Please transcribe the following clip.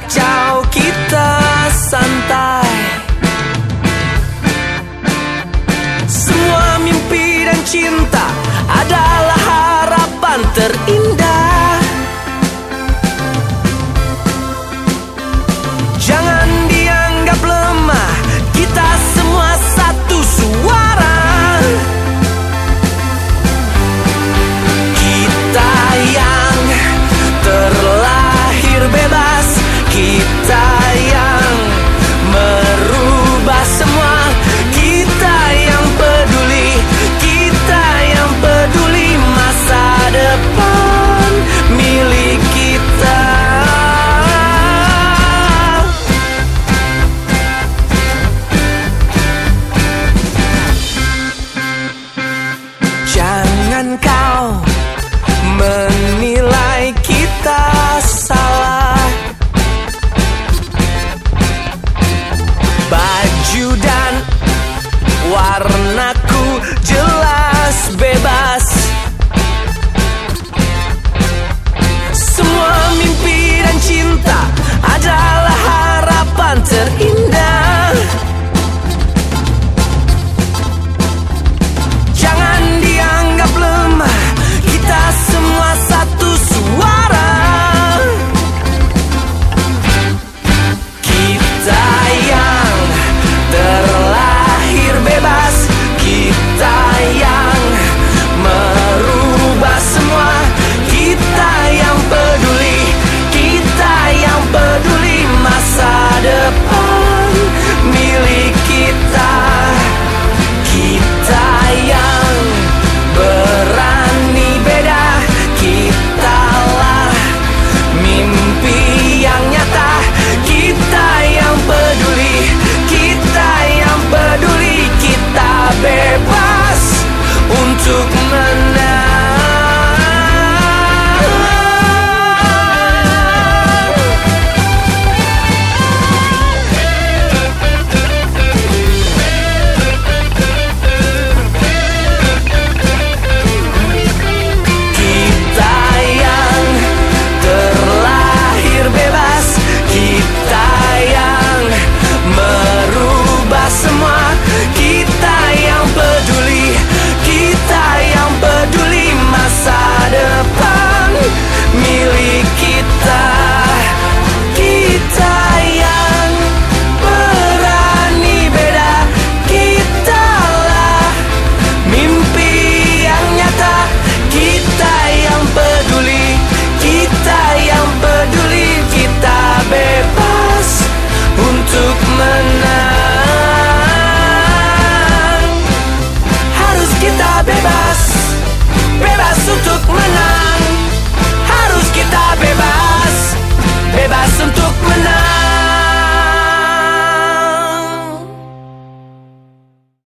kacau kita santai. Semua mimpi dan cinta adalah harapan terindah bebas untuk